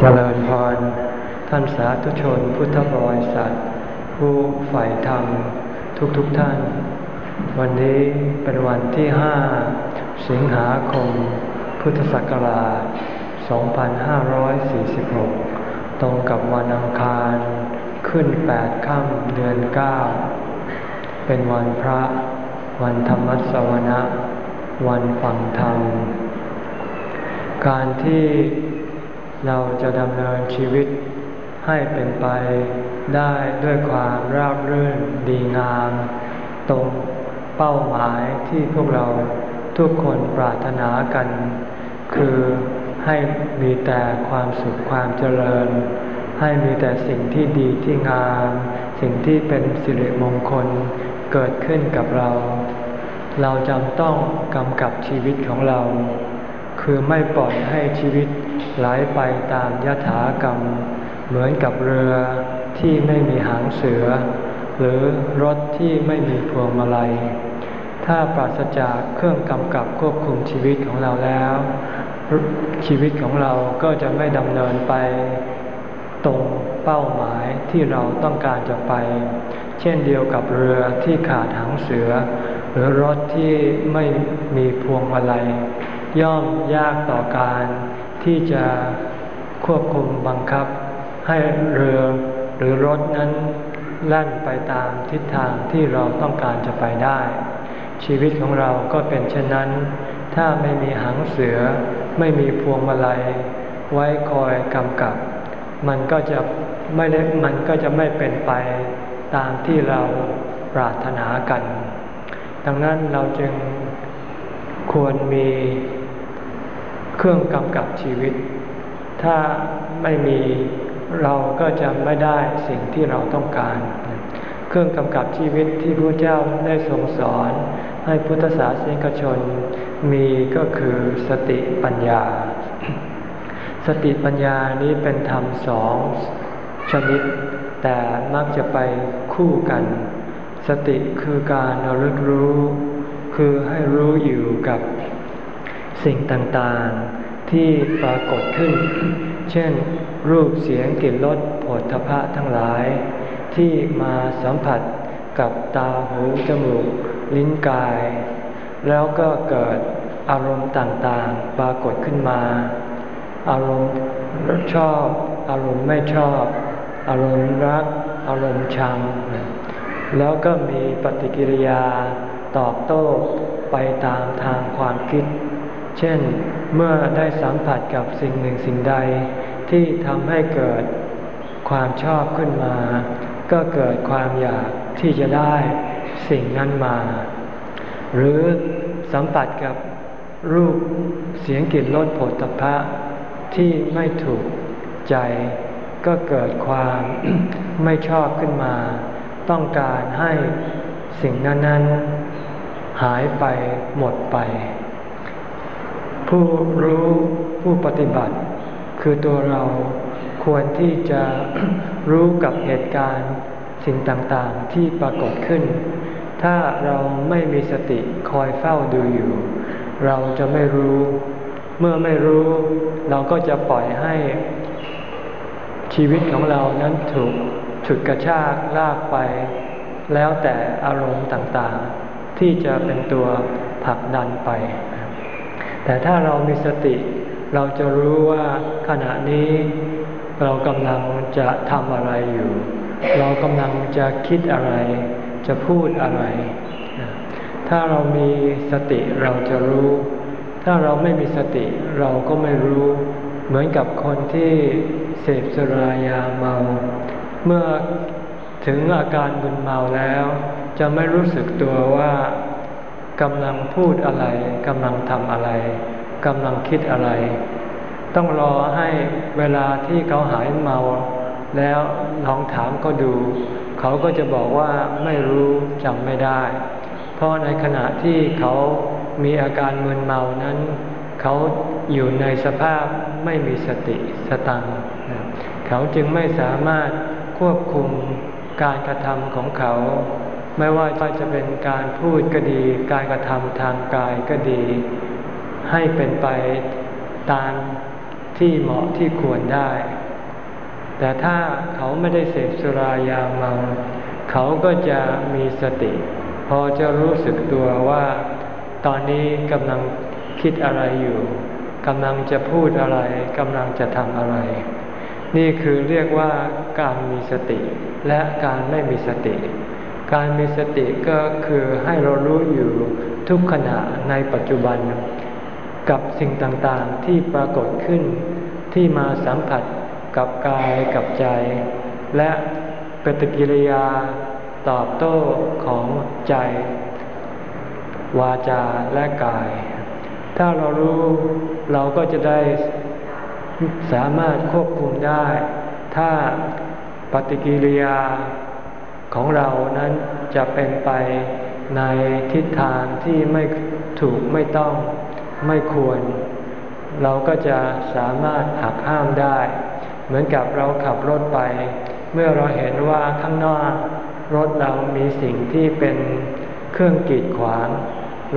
เจริญพร ท่านสาธุชนพุทธบริษัท ผู้ใฝ่ธรรมทุกทุกท่าน วันนี้เป็นวันที่ห้าสิงหาคม พุทธศักราช 2546 ตรงกับวันอังคารขึ้น 8 ค่ำเดือน 9 เป็นวันพระ วันธรรมสวนะ วันฟังธรรม การที่ เราจะดำเนินชีวิตให้เป็นไปได้ด้วยความราบรื่นดีงาม ตรงเป้าหมายที่พวกเราทุกคนปรารถนากัน คือให้มีแต่ความสุขความเจริญ ให้มีแต่สิ่งที่ดีที่งาม สิ่งที่เป็นสิริมงคลเกิดขึ้นกับเรา เราจำต้องกำกับชีวิตของเรา คือไม่ปล่อยให้ชีวิต ไหลไปตามยถากรรม เหมือนกับเรือที่ไม่มีหางเสือ หรือรถที่ไม่มีพวงมาลัย ถ้าปราศจากเครื่องกำกับควบคุมชีวิตของเราแล้ว ชีวิตของเราก็จะไม่ดำเนินไปตรงเป้าหมายที่เราต้องการจะไป เช่นเดียวกับเรือที่ขาดหางเสือ หรือรถที่ไม่มีพวงมาลัย ย่อมยากต่อการ ที่จะควบคุมบังคับ ให้เรือหรือรถนั้นแล่นไปตามทิศทางที่เราต้องการจะไปได้ ชีวิตของเราก็เป็นเช่นนั้น ถ้าไม่มีหางเสือ ไม่มีพวงมาลัย ไว้คอยกำกับ มันก็จะไม่ได้มันก็จะไม่เป็นไปตามที่เราปรารถนากัน ดังนั้นเราจึงควรมี เครื่องกำกับชีวิต ถ้าไม่มีเราก็จะไม่ได้สิ่งที่เราต้องการ เครื่องกำกับชีวิตที่พระเจ้าได้ทรงสอน ให้พุทธศาสนิกชนมีก็คือสติปัญญา สติปัญญานี้เป็นธรรมสองชนิด แต่มักจะไปคู่กัน สติคือการระลึกรู้ คือให้รู้อยู่กับ สิ่งต่างๆที่ปรากฏขึ้น เช่น รูปเสียงกลิ่นรสผลทพะทั้งหลาย ที่มาสัมผัสกับตาหูจมูก ลิ้นกาย แล้วก็เกิดอารมณ์ต่างๆ ปรากฏขึ้นมา อารมณ์ชอบ อารมณ์ไม่ชอบ อารมณ์รัก อารมณ์ชัง แล้วก็มีปฏิกิริยาตอบโต้ไปตามทางความคิด เช่นเมื่อได้สัมผัสกับสิ่งหนึ่งสิ่งใด ที่ทำให้เกิดความชอบขึ้นมา ก็เกิดความอยากที่จะได้สิ่งนั้นมา หรือสัมผัสกับรูปเสียงกลิ่นรสผลตภะที่ไม่ถูกใจ ก็เกิดความไม่ชอบขึ้นมา ต้องการให้สิ่งนั้น ๆ หายไปหมดไป ผู้รู้ผู้ปฏิบัติ คือตัวเราควรที่จะรู้กับเหตุการณ์สิ่งต่างๆที่ปรากฏขึ้น ถ้าเราไม่มีสติคอยเฝ้าดูอยู่ เราจะไม่รู้ เมื่อไม่รู้ เราก็จะปล่อยให้ชีวิตของเรานั้นถูกฉุดกระชากลากไป แล้วแต่อารมณ์ต่างๆ ที่จะเป็นตัวผลักดันไป แต่ถ้าเรามีสติ เราจะรู้ว่าขณะนี้เรากำลังจะทำอะไรอยู่ เรากำลังจะคิดอะไร จะพูดอะไร ถ้าเรามีสติเราจะรู้ ถ้าเราไม่มีสติเราก็ไม่รู้ เหมือนกับคนที่เสพสุรายาเมา เมื่อถึงอาการบุญเมาแล้ว จะไม่รู้สึกตัวว่า กำลังพูดอะไรกำลังทำอะไรกำลังคิดอะไร ต้องรอให้เวลาที่เขาหายเมา แล้วลองถามก็ดู เขาก็จะบอกว่าไม่รู้จำไม่ได้ เพราะในขณะที่เขามีอาการมึนเมานั้น เขาอยู่ในสภาพไม่มีสติสตังเขาจึงไม่สามารถควบคุมการกระทำของเขา ไม่ว่าจะเป็นการพูดก็ดี การกระทำทางกายก็ดี ให้เป็นไปตามที่เหมาะที่ควรได้ แต่ถ้าเขาไม่ได้เสพสุรายาเมา เขาก็จะมีสติ พอจะรู้สึกตัวว่า ตอนนี้กำลังคิดอะไรอยู่กำลังจะพูดอะไรกำลังจะทำอะไร นี่คือเรียกว่าการมีสติ และการไม่มีสติ การมีสติก็คือให้เรารู้อยู่ทุกขณะในปัจจุบัน กับสิ่งต่างๆที่ปรากฏขึ้น ที่มาสัมผัสกับกายกับใจ และปฏิกิริยาตอบโต้ของใจ วาจาและกาย ถ้าเรารู้เราก็จะได้สามารถควบคุมได้ ถ้าปฏิกิริยา จะเป็นไปในทิศทางที่ไม่ถูกไม่ต้องไม่ควร เราก็จะสามารถหักห้ามได้ เหมือนกับเราขับรถไป เมื่อเราเห็นว่าข้างหนอกรถเรามีสิ่งที่เป็นเครื่องกีดขวาง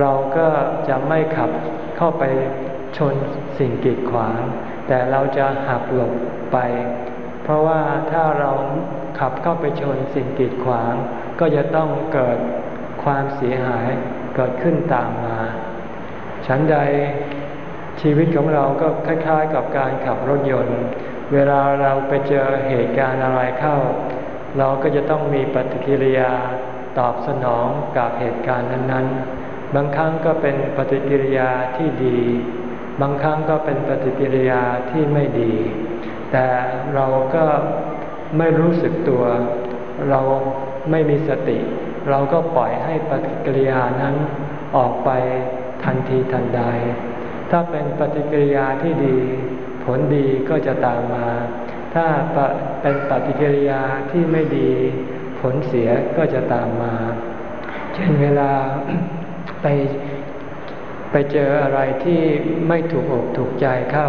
เราก็จะไม่ขับเข้าไปชนสิ่งกีดขวาง แต่เราจะหักหลบไป เพราะว่าถ้าเราขับเข้าไปชนสิ่งกีดขวาง ก็จะต้องเกิดความเสียหายเกิดขึ้นตามมา ฉันใดชีวิตของเราก็คล้ายๆกับการขับรถยนต์ เวลาเราไปเจอเหตุการณ์อะไรเข้า เราก็จะต้องมีปฏิกิริยาตอบสนองกับเหตุการณ์นั้นๆ บางครั้งก็เป็นปฏิกิริยาที่ดี บางครั้งก็เป็นปฏิกิริยาที่ไม่ดี แต่เราก็ไม่รู้สึกตัว เราไม่มีสติ เราก็ปล่อยให้ปฏิกิริยานั้นออกไปทันทีทันใด ถ้าเป็นปฏิกิริยาที่ดี ผลดีก็จะตามมา ถ้าเป็นปฏิกิริยาที่ไม่ดี ผลเสียก็จะตามมา เช่นเวลาไปไปเจออะไรที่ไม่ถูกอกถูกใจเข้า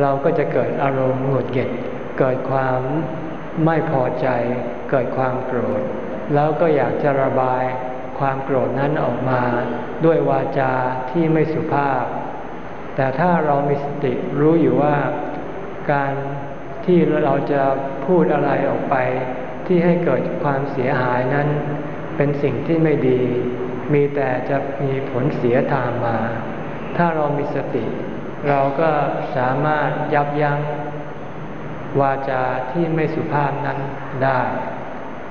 เราก็จะเกิดอารมณ์หงุดหงิด เกิดความไม่พอใจ เกิดความโกรธ แล้วก็อยากจะระบายความโกรธนั้นออกมา ด้วยวาจาที่ไม่สุภาพ แต่ถ้าเรามีสติรู้อยู่ว่าการที่เราจะพูดอะไรออกไป ที่ให้เกิดความเสียหายนั้น เป็นสิ่งที่ไม่ดี มีแต่จะมีผลเสียตามมา ถ้าเรามีสติ เราก็สามารถยับยั้ง วาจาที่ไม่สุภาพนั้นได้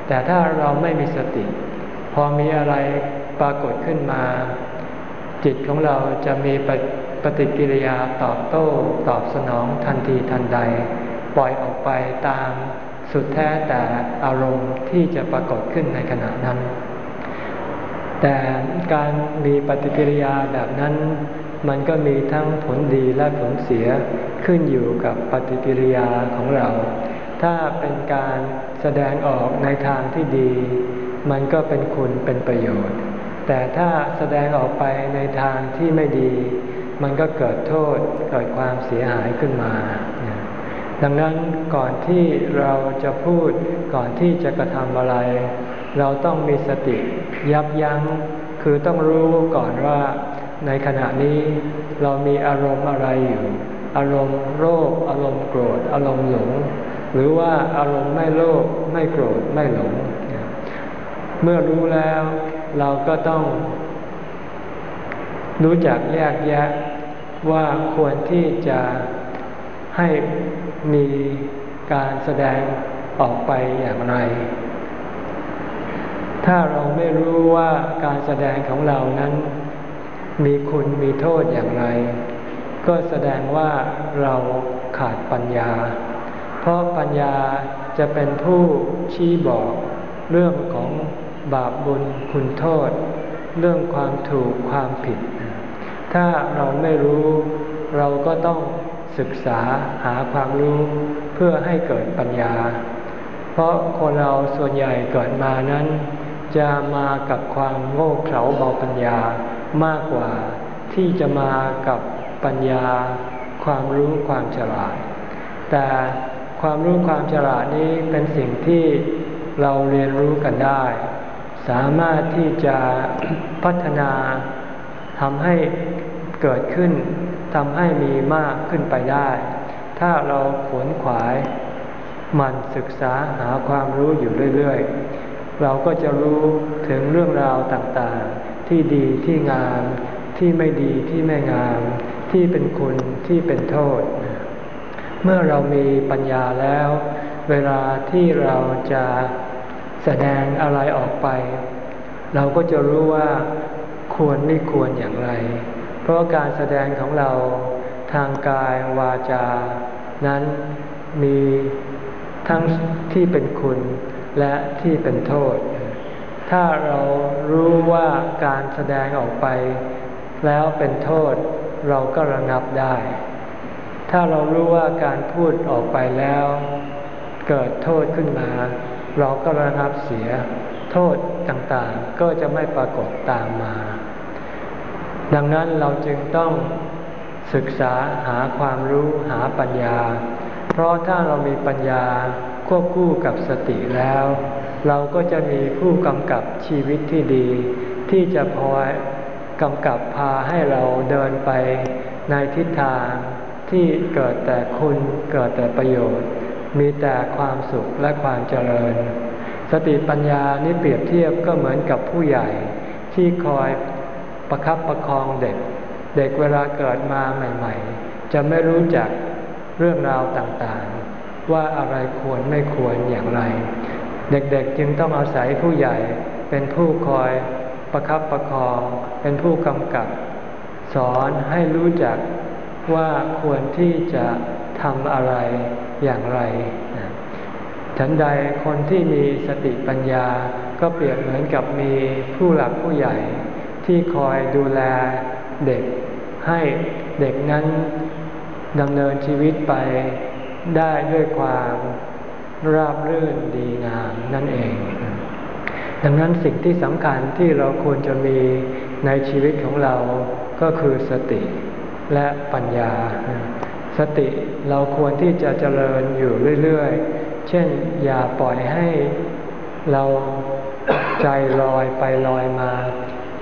แต่ถ้าเราไม่มีสติ พอมีอะไรปรากฏขึ้นมา จิตของเราจะมีปฏิกิริยาตอบโต้ตอบสนองทันทีทันใด ปล่อยออกไปตามสุดแท้แต่อารมณ์ที่จะปรากฏขึ้นในขณะนั้น แต่การมีปฏิกิริยาแบบนั้น มันก็มีทั้งผลดีและผลเสียขึ้นอยู่กับปฏิกิริยาของเรา ถ้าเป็นการแสดงออกในทางที่ดี มันก็เป็นคุณเป็นประโยชน์ แต่ถ้าแสดงออกไปในทางที่ไม่ดี มันก็เกิดโทษเกิดความเสียหายขึ้นมา ดังนั้นก่อนที่เราจะพูดก่อนที่จะกระทำอะไร เราต้องมีสติยับยัง้งคือต้องรู้ก่อนว่า ในขณะนี้เรามีอารมณ์อะไรอยู่ อารมณ์โลภอารมณ์โกรธ อารมณ์หลง หรือว่าอารมณ์ไม่โลภไม่โกรธไม่หลง เมื่อรู้แล้วเราก็ต้อง รู้จักแยกแยะว่าควรที่จะให้มีการแสดงออกไปอย่างไร ถ้าเราไม่รู้ว่าการแสดงของเรานั้น มีคุณมีโทษอย่างไร ก็แสดงว่าเราขาดปัญญา เพราะปัญญาจะเป็นผู้ชี้บอกเรื่องของบาปบุญคุณโทษ เรื่องความถูกความผิด ถ้าเราไม่รู้เราก็ต้องศึกษาหาความรู้เพื่อให้เกิดปัญญา เพราะคนเราส่วนใหญ่เกิดมานั้น จะมากับความโง่เขลาเบาปัญญา มากกว่าที่จะมากับปัญญา ความรู้ความฉลาด แต่ความรู้ความฉลาดนี้เป็นสิ่งที่เราเรียนรู้กันได้ สามารถที่จะพัฒนาทำให้เกิดขึ้นทำให้มีมากขึ้นไปได้ ถ้าเราขวนขวาย มันศึกษาหาความรู้อยู่เรื่อย ๆ เราก็จะรู้ถึงเรื่องราวต่างๆ ที่ดีที่งาม ที่ไม่ดีที่ไม่งาม ที่เป็นคุณที่เป็นโทษ เมื่อเรามีปัญญาแล้ว เวลาที่เราจะแสดงอะไรออกไป เราก็จะรู้ว่าควรไม่ควรอย่างไร เพราะการแสดงของเราทางกายวาจา นั้นมีทั้งที่เป็นคุณและที่เป็นโทษ ถ้าเรารู้ว่าการแสดงออกไปแล้วเป็นโทษเราก็ระงับได้ ถ้าเรารู้ว่าการพูดออกไปแล้ว เกิดโทษขึ้นมา เราก็ระงับเสีย โทษต่างๆ ก็จะไม่ปรากฏตามมา ดังนั้นเราจึงต้องศึกษาหาความรู้หาปัญญา เพราะถ้าเรามีปัญญาควบคู่กับสติแล้ว เราก็จะมีผู้กำกับชีวิตที่ดี ที่จะพอยกำกับพาให้เราเดินไปในทิศทางที่เกิดแต่คุณเกิดแต่ประโยชน์ มีแต่ความสุขและความเจริญ สติปัญญานี้เปรียบเทียบก็เหมือนกับผู้ใหญ่ ที่คอยประครับประคองเด็ก เด็กเวลาเกิดมาใหม่ ๆ จะไม่รู้จักเรื่องราวต่างๆ ว่าอะไรควรไม่ควรอย่างไร เด็กๆจึงต้องอาศัยผู้ใหญ่เป็นผู้คอยประครับประคอง เป็นผู้กำกับ สอนให้รู้จักว่าควรที่จะทำอะไรอย่างไรฉันใดคนที่มีสติปัญญาก็เปรียบเหมือนกับมีผู้หลักผู้ใหญ่ ที่คอยดูแลเด็ก ให้เด็กนั้นดำเนินชีวิตไปได้ด้วยความ ราบรื่นดีงามนั่นเอง ดังนั้นสิ่งที่สำคัญที่เราควรจะมีในชีวิตของเราก็คือสติและปัญญา สติเราควรที่จะเจริญอยู่เรื่อยๆ เช่นอย่าปล่อยให้เราใจลอยไปลอยมา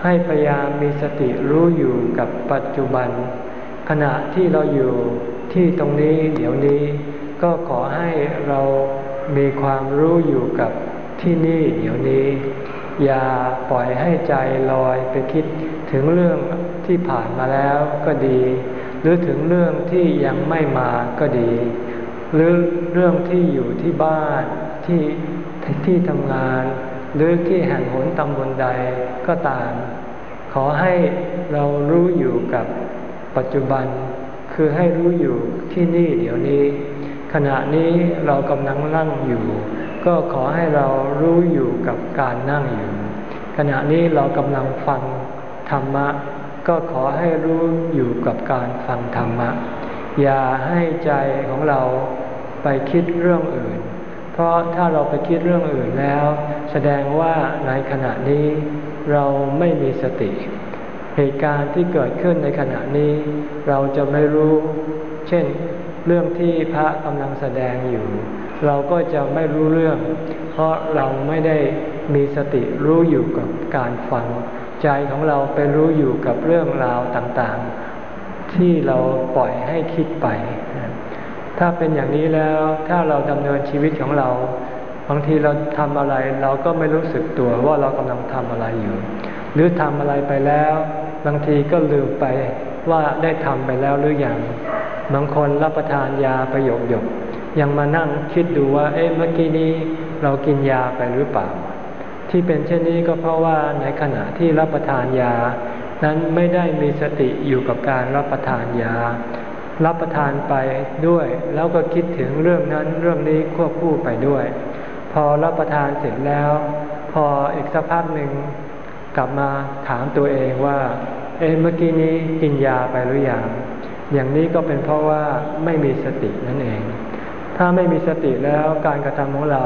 ให้พยายามมีสติรู้อยู่กับปัจจุบัน ขณะที่เราอยู่ที่ตรงนี้เดี๋ยวนี้ ก็ขอให้เรา มีความรู้อยู่กับที่นี่เดี๋ยวนี้ อย่าปล่อยให้ใจลอยไปคิดถึงเรื่องที่ผ่านมาแล้วก็ดี หรือถึงเรื่องที่ยังไม่มาก็ดี หรือเรื่องที่อยู่ที่บ้านที่ที่ทำงาน หรือที่แห่งหนตำบลใดก็ตาม ขอให้เรารู้อยู่กับปัจจุบัน คือให้รู้อยู่ที่นี่เดี๋ยวนี้ ขณะนี้เรากำลังนั่งอยู่ ก็ขอให้เรารู้อยู่กับการนั่งอยู่ ขณะนี้เรากำลังฟังธรรมะ ก็ขอให้รู้อยู่กับการฟังธรรมะ อย่าให้ใจของเราไปคิดเรื่องอื่น เพราะถ้าเราไปคิดเรื่องอื่นแล้ว แสดงว่าในขณะนี้เราไม่มีสติ เหตุการณ์ที่เกิดขึ้นในขณะนี้ เราจะไม่รู้ เช่น เรื่องที่พระกำลังแสดงอยู่ เราก็จะไม่รู้เรื่อง เพราะเราไม่ได้มีสติรู้อยู่กับการฟัง ใจของเราไปรู้อยู่กับเรื่องราวต่างๆ ที่เราปล่อยให้คิดไป ถ้าเป็นอย่างนี้แล้วถ้าเราดำเนินชีวิตของเราบางทีเราทำอะไรเราก็ไม่รู้สึกตัวว่าเรากำลังทำอะไรอยู่ หรือทำอะไรไปแล้ว บางทีก็ลืมไปว่าได้ทำไปแล้วหรืออยัง บางคนรับประทานยาประโยคหยกยังมานั่งคิดดูว่า เอ๊ะเมื่อกี้นี้เรากินยาไปหรือเปล่า ที่เป็นเช่นนี้ก็เพราะว่าในขณะที่รับประทานยา นั้นไม่ได้มีสติอยู่กับการรับประทานยา รับประทานไปด้วย แล้วก็คิดถึงเรื่องนั้นเรื่องนี้ควบคู่ไปด้วย พอรับประทานเสร็จแล้ว พออีกสักพักหนึ่งกลับมาถามตัวเองว่า เอ๊ะเมื่อกี้นี้กินยาไปหรืออยัง อย่างนี้ก็เป็นเพราะว่าไม่มีสตินั่นเอง ถ้าไม่มีสติแล้วการกระทำของเรา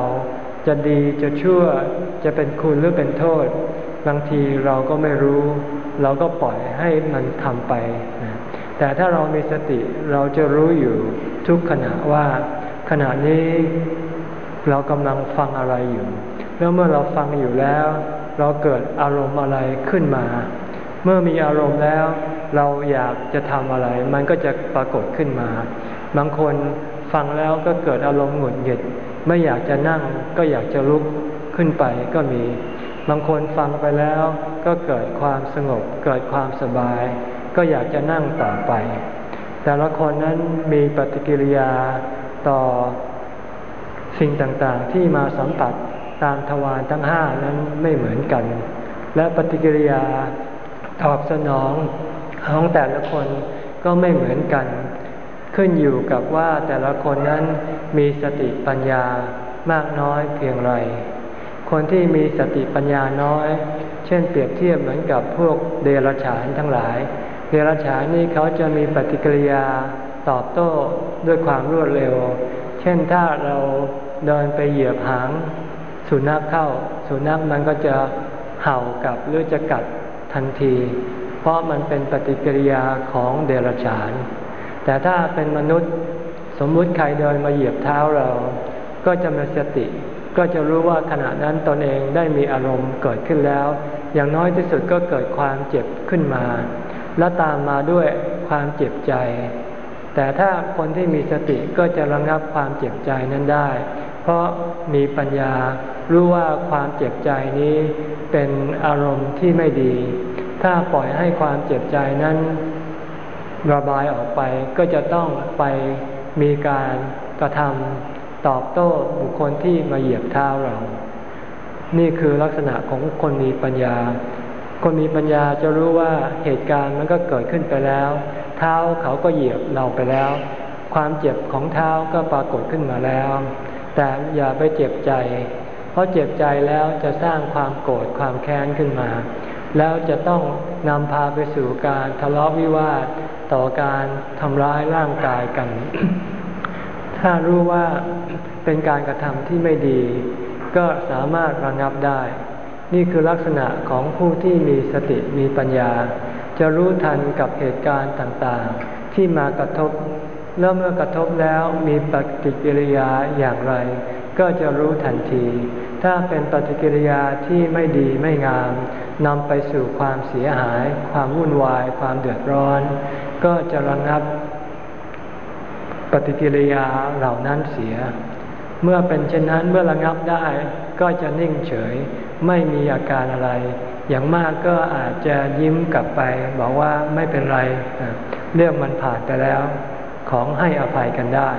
จะดีจะชั่วจะเป็นคุณหรือเป็นโทษ บางทีเราก็ไม่รู้ เราก็ปล่อยให้มันทำไป แต่ถ้าเรามีสติเราจะรู้อยู่ทุกขณะว่า ขณะนี้เรากำลังฟังอะไรอยู่ แล้วเมื่อเราฟังอยู่แล้ว เราเกิดอารมณ์อะไรขึ้นมา เมื่อมีอารมณ์แล้ว เราอยากจะทำอะไร มันก็จะปรากฏขึ้นมา บางคนฟังแล้วก็เกิดอารมณ์หงุดหงิด ไม่อยากจะนั่งก็อยากจะลุกขึ้นไปก็มี บางคนฟังไปแล้วก็เกิดความสงบ เกิดความสบาย ก็อยากจะนั่งต่อไป แต่ละคนนั้นมีปฏิกิริยาต่อสิ่งต่างๆที่มาสัมผัสตามทวารทั้งห้านั้นไม่เหมือนกัน และปฏิกิริยาตอบสนอง ของแต่ละคนก็ไม่เหมือนกัน ขึ้นอยู่กับว่าแต่ละคนนั้นมีสติปัญญามากน้อยเพียงไร คนที่มีสติปัญญาน้อย เช่นเปรียบเทียบเหมือนกับพวกเดรัจฉานทั้งหลาย เดรัจฉานนี่เขาจะมีปฏิกิริยาตอบโต้ด้วยความรวดเร็ว เช่นถ้าเราเดินไปเหยียบหาง สุนัขเข้า สุนัขมันก็จะเห่ากับหรือจะกัดทันที ราะมันเป็นปฏิกิริยาของเดรัจฉาน แต่ถ้าเป็นมนุษย์สมมุติใครเดินมาเหยียบเท้าเรา ก็จะมีสติ ก็จะรู้ว่าขณะนั้นตนเองได้มีอารมณ์เกิดขึ้นแล้ว อย่างน้อยที่สุดก็เกิดความเจ็บขึ้นมา และตามมาด้วยความเจ็บใจ แต่ถ้าคนที่มีสติก็จะระงับความเจ็บใจนั้นได้ เพราะมีปัญญารู้ว่าความเจ็บใจนี้เป็นอารมณ์ที่ไม่ดี ถ้าปล่อยให้ความเจ็บใจนั้นระบายออกไปก็จะต้องไปมีการกระทำตอบโต้บุคคลที่มาเหยียบเท้าเรา นี่คือลักษณะของคนมีปัญญา คนมีปัญญาจะรู้ว่าเหตุการณ์มันก็เกิดขึ้นไปแล้ว เท้าเขาก็เหยียบเราไปแล้ว ความเจ็บของเท้าก็ปรากฏขึ้นมาแล้ว แต่อย่าไปเจ็บใจ เพราะเจ็บใจแล้วจะสร้างความโกรธความแค้นขึ้นมา แล้วจะต้องนำพาไปสู่การทะเลาะวิวาทต่อการทำร้ายร่างกายกัน ถ้ารู้ว่าเป็นการกระทำที่ไม่ดี ก็สามารถระงับได้ นี่คือลักษณะของผู้ที่มีสติมีปัญญา จะรู้ทันกับเหตุการณ์ต่างๆ ที่มากระทบ แล้วเมื่อกระทบแล้วมีปฏิกิริยาอย่างไร ก็จะรู้ทันที ถ้าเป็นปฏิกิริยาที่ไม่ดีไม่งาม นำไปสู่ความเสียหาย ความวุ่นวาย ความเดือดร้อน ก็จะระงับปฏิกิริยาเหล่านั้นเสีย เมื่อเป็นเช่นนั้นเมื่อระงับได้ก็จะนิ่งเฉย ไม่มีอาการอะไร อย่างมากก็อาจจะยิ้มกลับไป บอกว่าไม่เป็นไร เรื่องมันผ่านไปแล้ว ของให้อภัยกันได้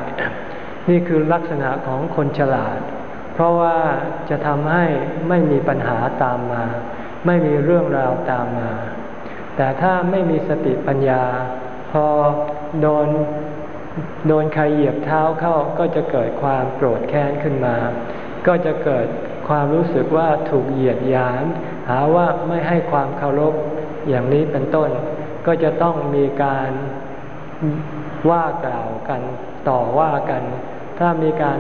นี่คือลักษณะของคนฉลาด เพราะว่าจะทำให้ไม่มีปัญหาตามมา ไม่มีเรื่องราวตามมา แต่ถ้าไม่มีสติปัญญา พอโดนโดนใครเหยียบเท้าเข้าก็จะเกิดความโกรธแค้นขึ้นมา ก็จะเกิดความรู้สึกว่าถูกเหยียดหยาม หาว่าไม่ให้ความเคารพอย่างนี้เป็นต้น ก็จะต้องมีการว่ากล่าวกันต่อว่ากัน ถ้ามีการ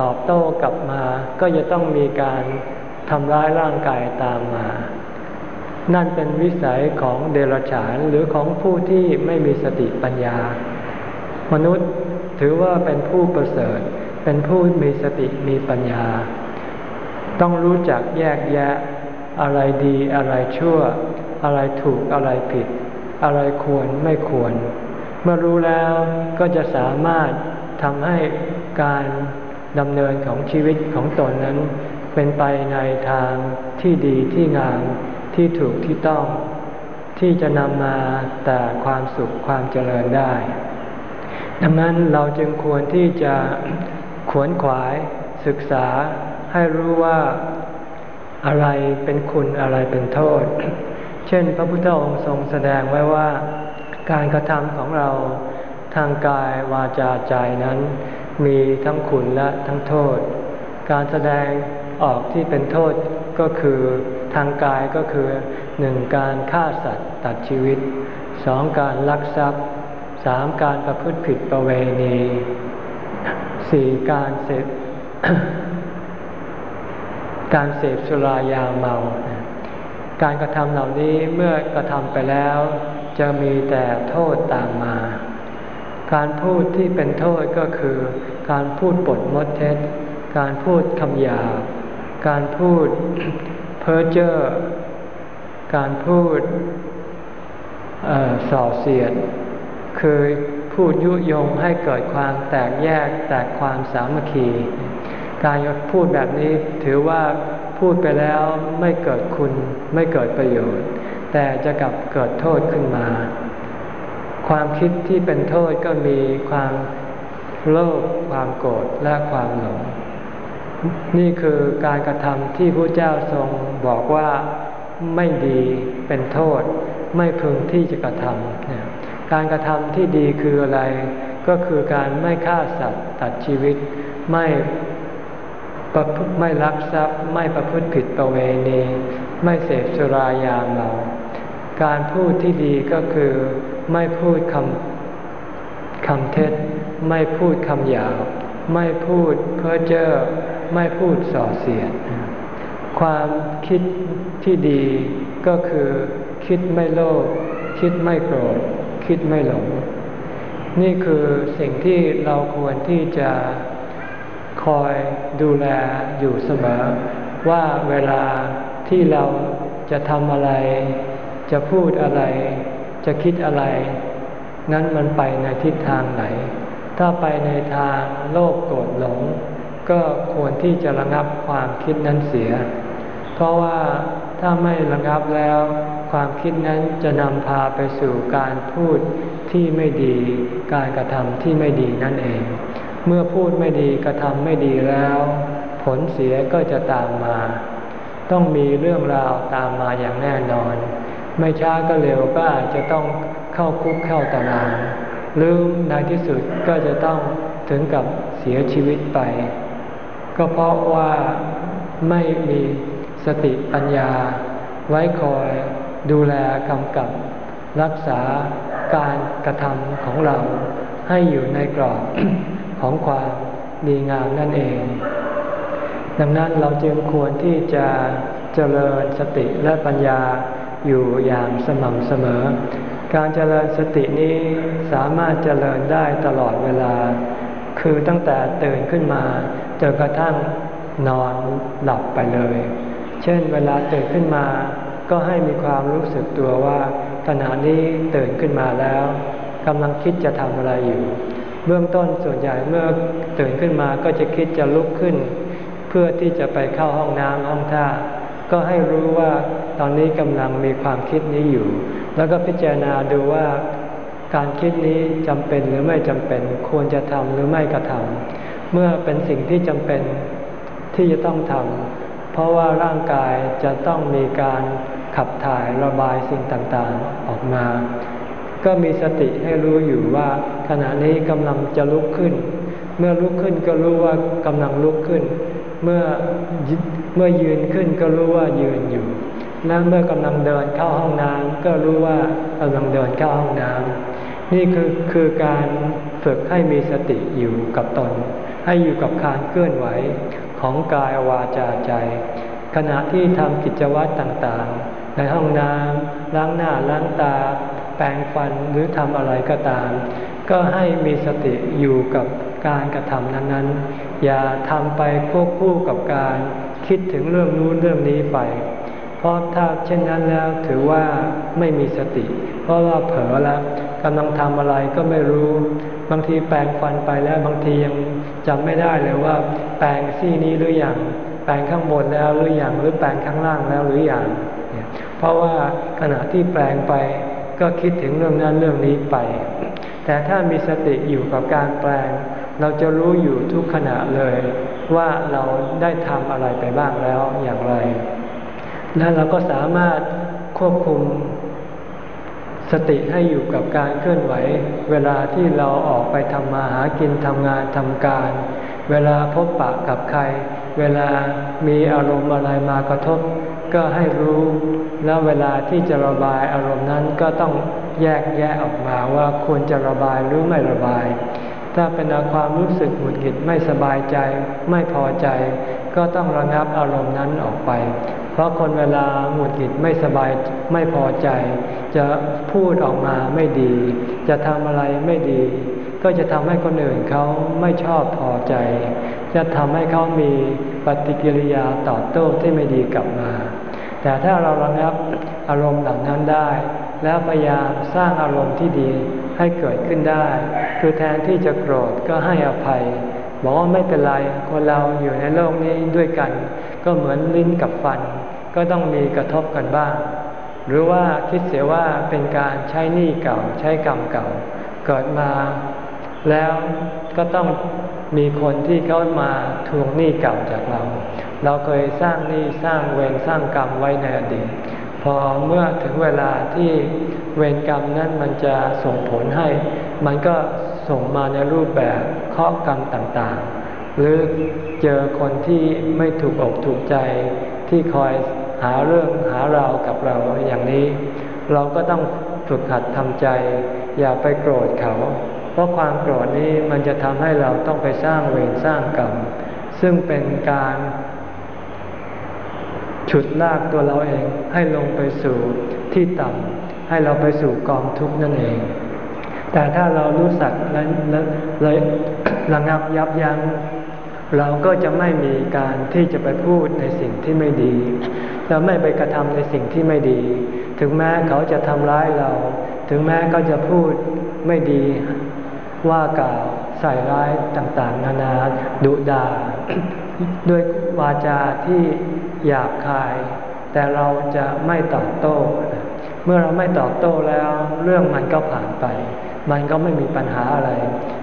ตอบโต้กลับมา ก็จะต้องมีการ ทำร้ายร่างกายตามมา นั่นเป็นวิสัยของเดรัจฉานหรือของผู้ที่ไม่มีสติปัญญา มนุษย์ถือว่าเป็นผู้ประเสริฐ เป็นผู้มีสติมีปัญญา ต้องรู้จักแยกแยะ อะไรดีอะไรชั่ว อะไรถูกอะไรผิด อะไรควรไม่ควร เมื่อรู้แล้วก็จะสามารถทำให้การดำเนินของชีวิตของตนนั้น เป็นไปในทางที่ดีที่งามที่ถูกที่ต้อง ที่จะนำมาแต่ความสุขความเจริญได้ ดังนั้นเราจึงควรที่จะขวนขวายศึกษาให้รู้ว่าอะไรเป็นคุณอะไรเป็นโทษ เช่น พระพุทธองค์ทรงแสดงไว้ว่า การกระทำของเราทางกายวาจาใจนั้น มีทั้งคุณและทั้งโทษ การแสดง ออกที่เป็นโทษก็คือทางกายก็คือหนึ่งการฆ่าสัตว์ตัดชีวิตสองการลักทรัพย์สามการประพฤติผิดประเวณีสี่การเสพการเสพสุรายาเมา การกระทำเหล่านี้เมื่อกระทำไปแล้ว จะมีแต่โทษตามมา การพูดที่เป็นโทษก็คือ การพูดปดมดเท็จ การพูดคำหยาบ การพูดเพ้อเจ้อ การพูดส่อเสียด คือพูดยุยงให้เกิดความแตกแยกแตกความสามัคคี การพูดแบบนี้ถือว่าพูดไปแล้วไม่เกิดคุณไม่เกิดประโยชน์ แต่จะกลับเกิดโทษขึ้นมา ความคิดที่เป็นโทษก็มีความโลภความโกรธและความหลง นี่คือการกระทำที่พระเจ้าทรงบอกว่าไม่ดีเป็นโทษ ไม่พึงที่จะกระทำการกระทำที่ดีคืออะไร ก็คือการไม่ฆ่าสัตว์ตัดชีวิต ไม่ประพฤติไม่ลักทรัพย์ ไม่ประพฤติผิดประเวณี ไม่เสพสุรายาเมาการพูดที่ดีก็คือไม่พูดคำคำเท็จ ไม่พูดคำหยาบไม่พูดเพ้อเจ้อ ไม่พูดส่อเสียด ความคิดที่ดีก็คือคิดไม่โลภคิดไม่โกรธ คิดไม่หลง นี่คือสิ่งที่เราควรที่จะคอยดูแลอยู่เสมอ ว่าเวลาที่เราจะทำอะไร จะพูดอะไร จะคิดอะไร นั้นมันไปในทิศทางไหน ถ้าไปในทางโลภโกรธหลง ก็ควรที่จะระงับความคิดนั้นเสีย เพราะว่าถ้าไม่ระงับแล้ว ความคิดนั้นจะนำพาไปสู่การพูดที่ไม่ดี การกระทำที่ไม่ดีนั่นเอง เมื่อพูดไม่ดีกระทำไม่ดีแล้ว ผลเสียก็จะตามมา ต้องมีเรื่องราวตามมาอย่างแน่นอน ไม่ช้าก็เร็วก็อาจจะต้องเข้าคุกเข้าตารางหรือในที่สุดก็จะต้องถึงกับเสียชีวิตไป ก็เพราะว่าไม่มีสติปัญญา ไว้คอยดูแลกำกับ รักษาการกระทำของเราให้อยู่ในกรอบของความดีงามนั่นเอง ดังนั้นเราจึงควรที่จะเจริญสติและปัญญาอยู่อย่างสม่ำเสมอ การเจริญสตินี้สามารถเจริญได้ตลอดเวลา คือตั้งแต่ตื่นขึ้นมา จนกระทั่งนอนหลับไปเลย เช่นเวลาตื่นขึ้นมา ก็ให้มีความรู้สึกตัวว่าขณะนี้ตื่นขึ้นมาแล้วกำลังคิดจะทำอะไรอยู่ เบื้องต้นส่วนใหญ่เมื่อตื่นขึ้นมาก็จะคิดจะลุกขึ้น เพื่อที่จะไปเข้าห้องน้ำห้องท่า ก็ให้รู้ว่าตอนนี้กำลังมีความคิดนี้อยู่ แล้วก็พิจารณาดูว่าการคิดนี้จำเป็นหรือไม่จำเป็น ควรจะทำหรือไม่กระทำ เมื่อเป็นสิ่งที่จำเป็นที่จะต้องทำเพราะว่าร่างกายจะต้องมีการขับถ่ายระบายสิ่งต่างๆออกมา ก็มีสติให้รู้อยู่ว่า ขณะนี้กำลังจะลุกขึ้น เมื่อลุกขึ้นก็รู้ว่ากำลังลุกขึ้น เมื่อเมื่อยืนขึ้นก็รู้ว่ายืนอยู่และเมื่อกำลังเดินเข้าห้องน้ำก็รู้ว่ากำลังเดินเข้าห้องน้ำนี่คือคือการฝึกให้มีสติอยู่กับตน ให้อยู่กับการเคลื่อนไหวของกายวาจาใจ ขณะที่ทำกิจวัตรต่างๆ ในห้องน้ำล้างหน้าล้างตา แปรงฟันหรือทำอะไรก็ตาม ก็ให้มีสติอยู่กับการกระทำนั้นๆ อย่าทำไปควบคู่กับการคิดถึงเรื่องนู้นเรื่องนี้ไป เพราะถ้าเช่นนั้นแล้วถือว่าไม่มีสติ เพราะว่าเผลอแล้วกำลังทำอะไรก็ไม่รู้ บางทีแปรงฟันไปแล้วบางทียัง จำไม่ได้เลยว่า แปรงซี่นี้หรืออยังแปรงข้างบนแล้วหรืออยังหรือแปรงข้างล่างแล้วหรืออยังเพราะว่าขณะที่แปลงไปก็คิดถึงเรื่องนั้นเรื่องนี้ไป แต่ถ้ามีสติอยู่กับการแปลง เราจะรู้อยู่ทุกขณะเลย ว่าเราได้ทำอะไรไปบ้างแล้วอย่างไร และเราก็สามารถควบคุม สติให้อยู่กับการเคลื่อนไหว เวลาที่เราออกไปทำมาหากินทำงานทำการ เวลาพบปะกับใคร เวลามีอารมณ์อะไรมากระทบ ก็ให้รู้ แล้วเวลาที่จะระบายอารมณ์นั้นก็ต้องแยกแยะออกมาว่าควรจะระบายหรือไม่ระบาย ถ้าเป็นความรู้สึกหงุดหงิดไม่สบายใจไม่พอใจ ก็ต้องระงับอารมณ์นั้นออกไป เพราะคนเวลาหงุดหงิดไม่สบายไม่พอใจ จะพูดออกมาไม่ดี จะทำอะไรไม่ดี ก็จะทำให้คนอื่นเขาไม่ชอบพอใจ จะทำให้เขามีปฏิกิริยาตอบโต้ที่ไม่ดีกลับมา แต่ถ้าเราระงับอารมณ์เหล่านั้นได้ แล้วพยายามสร้างอารมณ์ที่ดีให้เกิดขึ้นได้ คือแทนที่จะโกรธก็ให้อภัยบอกว่าไม่เป็นไรคนเราอยู่ในโลกนี้ด้วยกัน ก็เหมือนลิ้นกับฟัน ก็ต้องมีกระทบกันบ้าง หรือว่าคิดเสียว่าเป็นการใช้หนี้เก่าใช้กรรมเก่า เกิดมา แล้วก็ต้องมีคนที่เขามาทวงหนี้เก่าจากเรา เราเคยสร้างหนี้สร้างเวรสร้างกรรมไว้ในอดีตพอเมื่อถึงเวลาที่เวรกรรมนั้นมันจะส่งผลให้ มันก็ส่งมาในรูปแบบเคาะกรรมต่างๆ หรือเจอคนที่ไม่ถูกอกถูกใจที่คอย หาเรื่องหาราวกับเราอย่างนี้ เราก็ต้องฝึกหัดทำใจ อย่าไปโกรธเขา เพราะความโกรธนี้มันจะทำให้เราต้องไปสร้างเวรสร้างกรรมซึ่งเป็นการฉุดลากตัวเราเองให้ลงไปสู่ที่ต่ำให้เราไปสู่กองทุกข์นั่นเอง แต่ถ้าเรารู้สักและเลยระงับยับยัง้งเราก็จะไม่มีการที่จะไปพูดในสิ่งที่ไม่ดี จะไม่ไปกระทำในสิ่งที่ไม่ดี ถึงแม้เขาจะทำร้ายเรา ถึงแม้เขาจะพูดไม่ดีว่ากล่าวใส่ร้ายต่างๆ นานาดุดาด้วยวาจาที่หยาบคาย แต่เราจะไม่ตอบโต้ เมื่อเราไม่ตอบโต้แล้ว เรื่องมันก็ผ่านไป มันก็ไม่มีปัญหาอะไร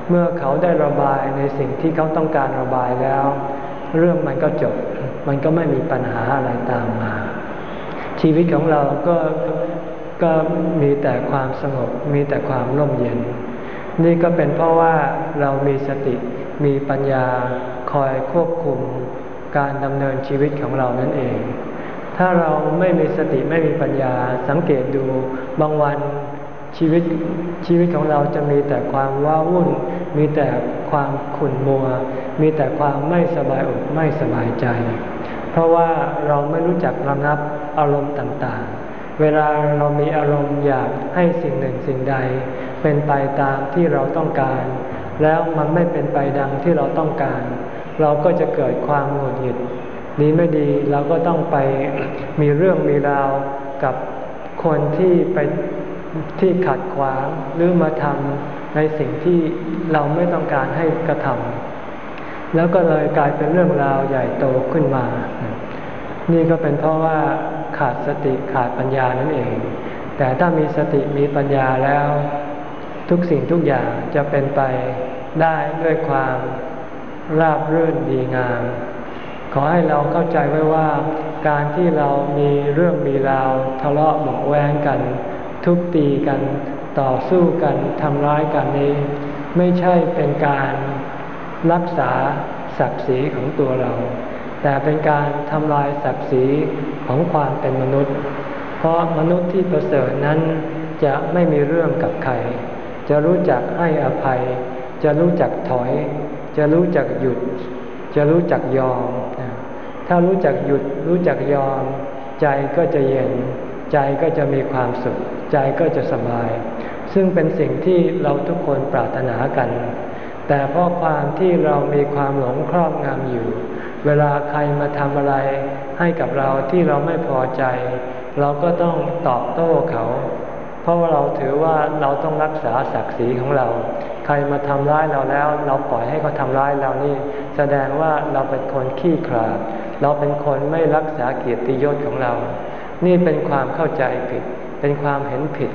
เมื่อเขาได้ระบายในสิ่งที่เขาต้องการระบายแล้ว เรื่องมันก็จบ มันก็ไม่มีปัญหาอะไรตามมา ชีวิตของเราก็ก็มีแต่ความสงบมีแต่ความร่มเย็น นี่ก็เป็นเพราะว่าเรามีสติมีปัญญาคอยควบคุมการดำเนินชีวิตของเรานั่นเอง ถ้าเราไม่มีสติไม่มีปัญญาสังเกตดูบางวันชีวิตชีวิตของเราจะมีแต่ความว้าวุ่น มีแต่ความขุ่นมัว มีแต่ความไม่สบายอกไม่สบายใจ ราะว่าเราไม่รู้จักระงับอารมณ์ต่างๆ เวลาเรามีอารมณ์อยากให้สิ่งหนึ่งสิ่งใด เป็นไปตามที่เราต้องการ แล้วมันไม่เป็นไปดังที่เราต้องการ เราก็จะเกิดความหงุดหงิดดีไม่ดีเราก็ต้องไปมีเรื่องมีราวกับคนที่ไปที่ขัดขวางหรือมาทำในสิ่งที่เราไม่ต้องการให้กระทำ แล้วก็เลยกลายเป็นเรื่องราวใหญ่โตขึ้นมา นี่ก็เป็นเพราะว่าขาดสติขาดปัญญานั่นเอง แต่ถ้ามีสติมีปัญญาแล้ว ทุกสิ่งทุกอย่างจะเป็นไปได้ด้วยความราบรื่นดีงาม ขอให้เราเข้าใจไว้ว่า การที่เรามีเรื่องมีราวทะเลาะเบาแวงกัน ทุบตีกันต่อสู้กันทำร้ายกันนี้ ไม่ใช่เป็นการ รักษาศักดิ์ศรีของตัวเรา แต่เป็นการทำลายศักดิ์ศรีของความเป็นมนุษย์ เพราะมนุษย์ที่ประเสริฐนั้นจะไม่มีเรื่องกับใคร จะรู้จักให้อภัย จะรู้จักถอย จะรู้จักหยุด จะรู้จักยอม ถ้ารู้จักหยุดรู้จักยอม ใจก็จะเย็น ใจก็จะมีความสุข ใจก็จะสบาย ซึ่งเป็นสิ่งที่เราทุกคนปรารถนากัน แต่เพราะความที่เรามีความหลงครอบงำอยู่ เวลาใครมาทำอะไรให้กับเราที่เราไม่พอใจ เราก็ต้องตอบโต้เขา เพราะว่าเราถือว่าเราต้องรักษาศักดิ์ศรีของเรา ใครมาทำร้ายเราแล้ว เราปล่อยให้เขาทำร้ายเรานี่ แสดงว่าเราเป็นคนขี้ขลาดเราเป็นคนไม่รักษาเกียรติยศของเรา นี่เป็นความเข้าใจผิด เป็นความเห็นผิด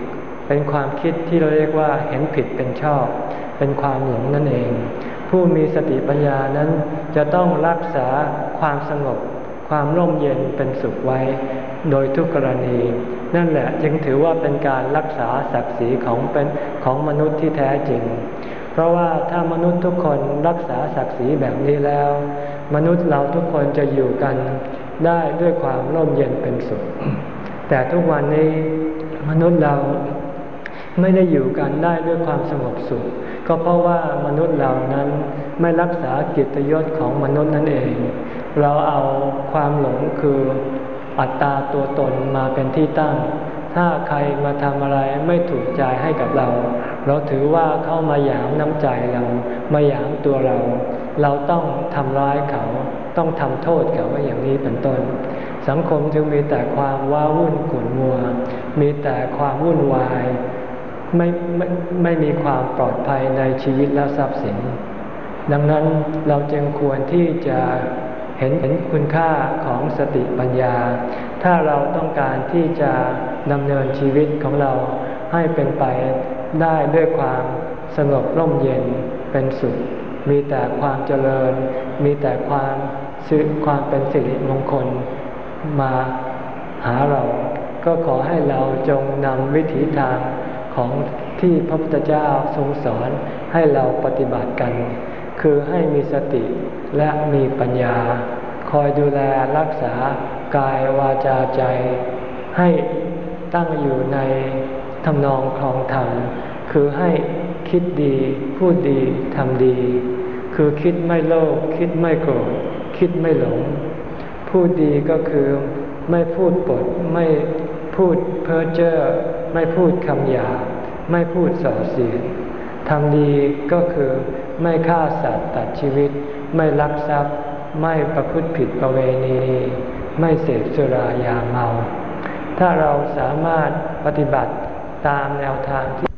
เป็นความคิดที่เราเรียกว่าเห็นผิดเป็นชอบ เป็นความหลงนั่นเอง ผู้มีสติปัญญานั้นจะต้องรักษาความสงบ ความร่มเย็นเป็นสุขไว้ โดยทุกกรณี นั่นแหละจึงถือว่าเป็นการรักษาศักดิ์ศรีของเป็นของมนุษย์ที่แท้จริง เพราะว่าถ้ามนุษย์ทุกคนรักษาศักดิ์ศรีแบบนี้แล้ว มนุษย์เราทุกคนจะอยู่กันได้ด้วยความร่มเย็นเป็นสุข แต่ทุกวันนี้มนุษย์เราไม่ได้อยู่กันได้ด้วยความสงบสุข ก็เพราะว่ามนุษย์เรานั้นไม่รักษากิจยศของมนุษย์นั่นเอง เราเอาความหลงคืออัตตาตัวตนมาเป็นที่ตั้ง ถ้าใครมาทำอะไรไม่ถูกใจให้กับเรา เราถือว่าเข้ามาหยามน้ำใจเรา มาหยามตัวเรา เราต้องทำร้ายเขา ต้องทำโทษเขาว่าอย่างนี้เป็นต้น สังคมจึงมีแต่ความว้าวุ่นขุ่นมัว มีแต่ความวุ่นวาย ไม่ไม่ไม่มีความปลอดภัยในชีวิตและทรัพย์สิน ดังนั้นเราจึงควรที่จะเห็นเห็นคุณค่าของสติปัญญา ถ้าเราต้องการที่จะดำเนินชีวิตของเราให้เป็นไปได้ด้วยความสงบร่มเย็นเป็นสุข มีแต่ความเจริญ มีแต่ความสิความเป็นสิริมงคลมาหาเรา ก็ขอให้เราจงนำวิถีทาง ของที่พระพุทธเจ้าทรงสอนให้เราปฏิบัติกัน คือให้มีสติและมีปัญญา คอยดูแลรักษากายวาจาใจ ให้ตั้งอยู่ในทำนองคลองธรรม คือให้คิดดีพูดดีทำดี คือคิดไม่โลภคิดไม่โกรธคิดไม่หลง พูดดีก็คือไม่พูดปดไม่พูดเพ้อเจ้อ ไม่พูดคำหยาไม่พูดส่อเสียดทำดีก็คือไม่ฆ่าสัตว์ตัดชีวิต ไม่ลักทรัพย์ ไม่ประพฤติผิดประเวณี ไม่เสพสุรายาเมา ถ้าเราสามารถปฏิบัติตามแนวทางที่